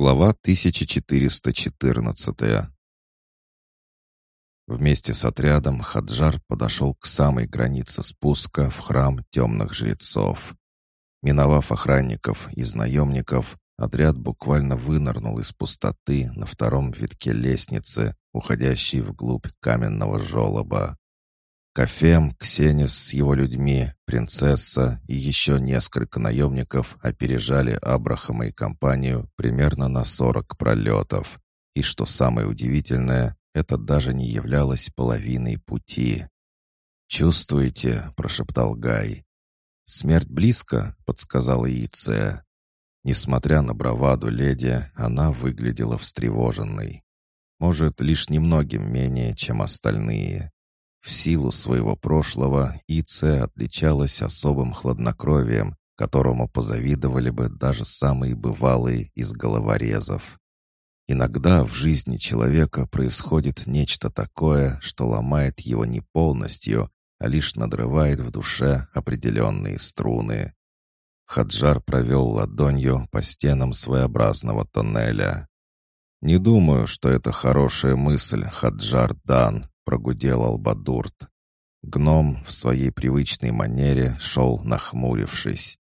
Глава 1414 Вместе с отрядом Хаджар подошел к самой границе спуска в храм темных жрецов. Миновав охранников из наемников, отряд буквально вынырнул из пустоты на втором витке лестницы, уходящей вглубь каменного желоба. Кафем, Ксенис с его людьми, принцесса и еще несколько наемников опережали Абрахама и компанию примерно на сорок пролетов. И что самое удивительное, это даже не являлось половиной пути. «Чувствуете?» — прошептал Гай. «Смерть близко», — подсказала Иция. Несмотря на браваду леди, она выглядела встревоженной. Может, лишь немногим менее, чем остальные. В силу своего прошлого Ице отличалась особым хладнокровием, которому позавидовали бы даже самые бывалые из головорезов. Иногда в жизни человека происходит нечто такое, что ломает его не полностью, а лишь надрывает в душе определенные струны. Хаджар провел ладонью по стенам своеобразного тоннеля. «Не думаю, что это хорошая мысль, Хаджар Дан», прогудел Албадурт. Гном в своей привычной манере шел нахмурившись.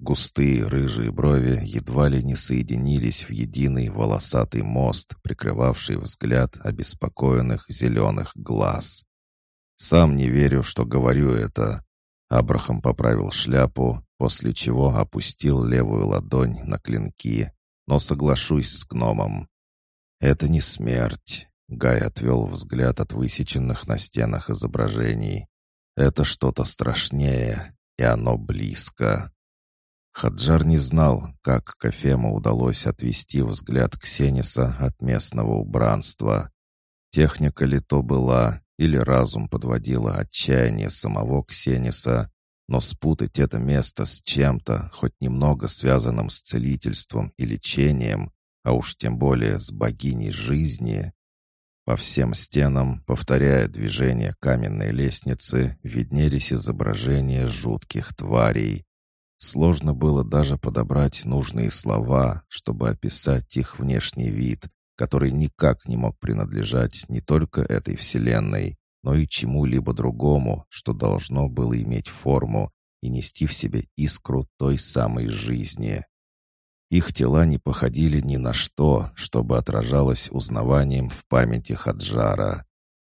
Густые рыжие брови едва ли не соединились в единый волосатый мост, прикрывавший взгляд обеспокоенных зеленых глаз. «Сам не верю, что говорю это». Абрахам поправил шляпу, после чего опустил левую ладонь на клинки. «Но соглашусь с гномом. Это не смерть. Гай отвел взгляд от высеченных на стенах изображений. «Это что-то страшнее, и оно близко». Хаджар не знал, как Кафему удалось отвести взгляд Ксениса от местного убранства. Техника ли то была, или разум подводила отчаяние самого Ксениса, но спутать это место с чем-то, хоть немного связанным с целительством и лечением, а уж тем более с богиней жизни, по всем стенам, повторяя движение каменной лестницы, виднелись изображения жутких тварей. Сложно было даже подобрать нужные слова, чтобы описать их внешний вид, который никак не мог принадлежать не только этой вселенной, но и чему-либо другому, что должно было иметь форму и нести в себе искру той самой жизни. Их тела не походили ни на что, чтобы отражалось узнаванием в памяти Хаджара.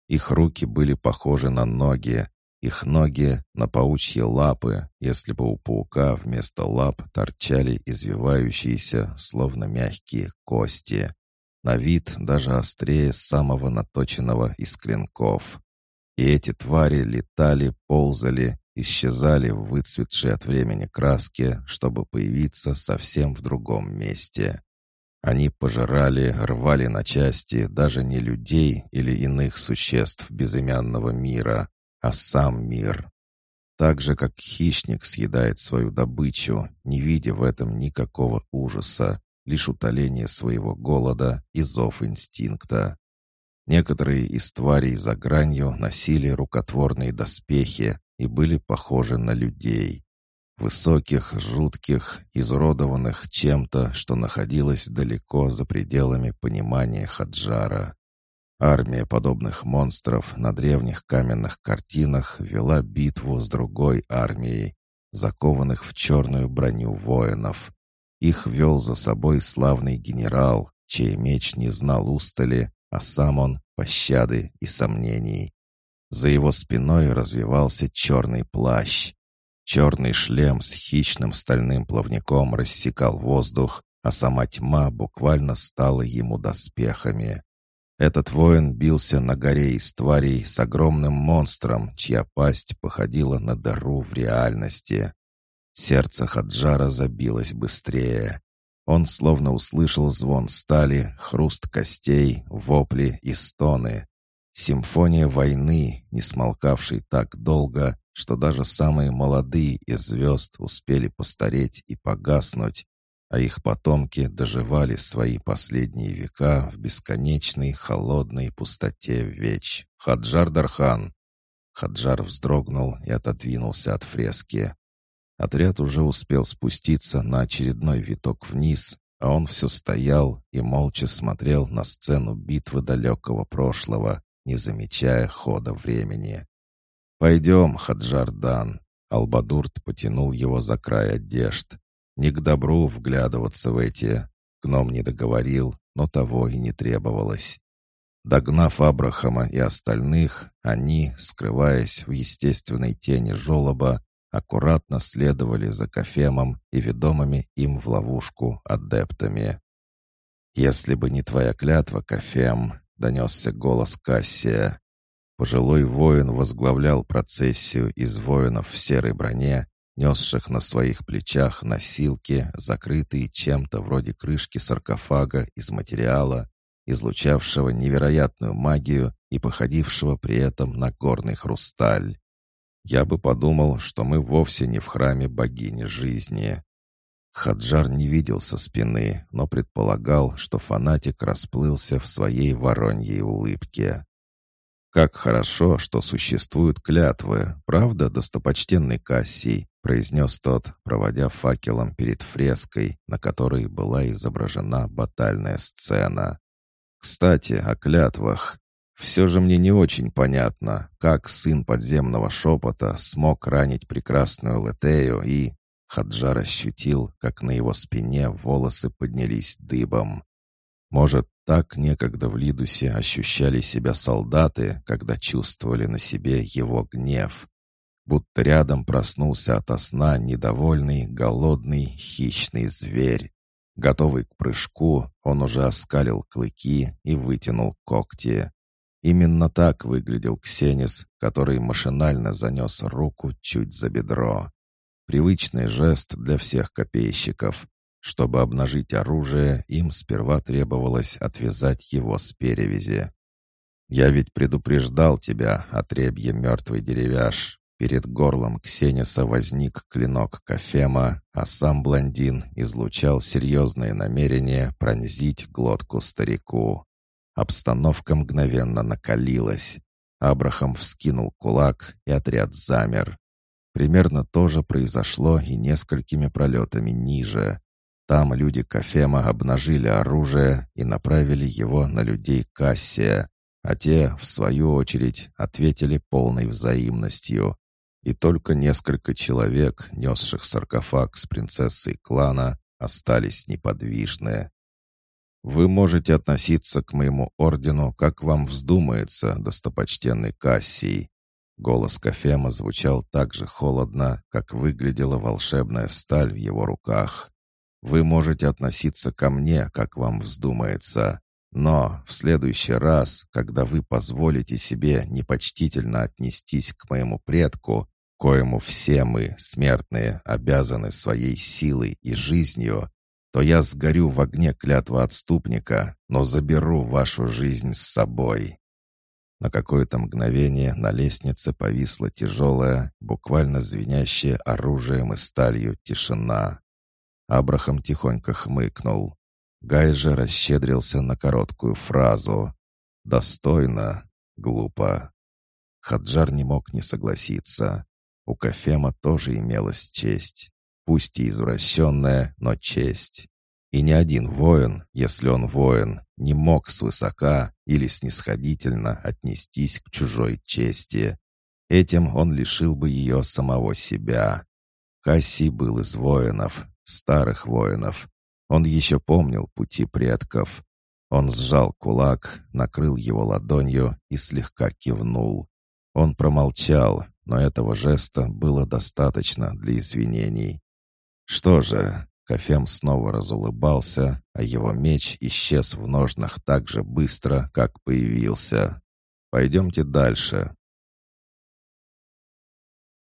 Их руки были похожи на ноги, их ноги — на паучьи лапы, если бы у паука вместо лап торчали извивающиеся, словно мягкие кости. На вид даже острее самого наточенного из клинков. И эти твари летали, ползали, исчезали в выцветшей от времени краске, чтобы появиться совсем в другом месте. Они пожирали, рвали на части даже не людей или иных существ безымянного мира, а сам мир. Так же, как хищник съедает свою добычу, не видя в этом никакого ужаса, лишь утоление своего голода и зов инстинкта. Некоторые из тварей за гранью носили рукотворные доспехи, и были похожи на людей. Высоких, жутких, изуродованных чем-то, что находилось далеко за пределами понимания Хаджара. Армия подобных монстров на древних каменных картинах вела битву с другой армией, закованных в черную броню воинов. Их вел за собой славный генерал, чей меч не знал устали, а сам он — пощады и сомнений. За его спиной развивался черный плащ. Черный шлем с хищным стальным плавником рассекал воздух, а сама тьма буквально стала ему доспехами. Этот воин бился на горе из тварей с огромным монстром, чья пасть походила на дыру в реальности. Сердце Хаджара забилось быстрее. Он словно услышал звон стали, хруст костей, вопли и стоны. Симфония войны, не смолкавшей так долго, что даже самые молодые из звезд успели постареть и погаснуть, а их потомки доживали свои последние века в бесконечной холодной пустоте веч. Хаджар Дархан. Хаджар вздрогнул и отодвинулся от фрески. Отряд уже успел спуститься на очередной виток вниз, а он все стоял и молча смотрел на сцену битвы далекого прошлого, не замечая хода времени. «Пойдем, Хаджардан!» Албадурт потянул его за край одежд. Не к добру вглядываться в эти. Гном не договорил, но того и не требовалось. Догнав Абрахама и остальных, они, скрываясь в естественной тени жолоба, аккуратно следовали за Кафемом и ведомыми им в ловушку адептами. «Если бы не твоя клятва, Кафем», — донесся голос Кассия. Пожилой воин возглавлял процессию из воинов в серой броне, несших на своих плечах носилки, закрытые чем-то вроде крышки саркофага из материала, излучавшего невероятную магию и походившего при этом на горный хрусталь. Я бы подумал, что мы вовсе не в храме богини жизни. Хаджар не видел со спины, но предполагал, что фанатик расплылся в своей вороньей улыбке. «Как хорошо, что существуют клятвы, правда, достопочтенный Кассий?» произнес тот, проводя факелом перед фреской, на которой была изображена батальная сцена. «Кстати, о клятвах. Все же мне не очень понятно, как сын подземного шепота смог ранить прекрасную Летею и... Хаджар ощутил, как на его спине волосы поднялись дыбом. Может, так некогда в Лидусе ощущали себя солдаты, когда чувствовали на себе его гнев. Будто рядом проснулся ото сна недовольный, голодный, хищный зверь. Готовый к прыжку, он уже оскалил клыки и вытянул когти. Именно так выглядел Ксенис, который машинально занес руку чуть за бедро. Привычный жест для всех копейщиков. Чтобы обнажить оружие, им сперва требовалось отвязать его с перевязи. «Я ведь предупреждал тебя, отребье мертвый деревяш». Перед горлом Ксениса возник клинок Кафема, а сам блондин излучал серьезное намерение пронзить глотку старику. Обстановка мгновенно накалилась. Абрахам вскинул кулак, и отряд замер. Примерно то же произошло и несколькими пролетами ниже. Там люди Кафема обнажили оружие и направили его на людей Кассия, а те, в свою очередь, ответили полной взаимностью. И только несколько человек, несших саркофаг с принцессой клана, остались неподвижны. Вы можете относиться к моему ордену, как вам вздумается, достопочтенный Кассий». Голос Кафема звучал так же холодно, как выглядела волшебная сталь в его руках. «Вы можете относиться ко мне, как вам вздумается, но в следующий раз, когда вы позволите себе непочтительно отнестись к моему предку, коему все мы, смертные, обязаны своей силой и жизнью, то я сгорю в огне клятва отступника, но заберу вашу жизнь с собой». На какое-то мгновение на лестнице повисла тяжелая, буквально звенящая оружием и сталью тишина. Абрахам тихонько хмыкнул. Гай же расщедрился на короткую фразу. «Достойно, глупо». Хаджар не мог не согласиться. У Кафема тоже имелась честь пусть и извращенная, но честь. И ни один воин, если он воин, не мог свысока или снисходительно отнестись к чужой чести. Этим он лишил бы ее самого себя. Кассий был из воинов, старых воинов. Он еще помнил пути предков. Он сжал кулак, накрыл его ладонью и слегка кивнул. Он промолчал, но этого жеста было достаточно для извинений. Что же, Кафем снова разулыбался, а его меч исчез в ножнах так же быстро, как появился. «Пойдемте дальше.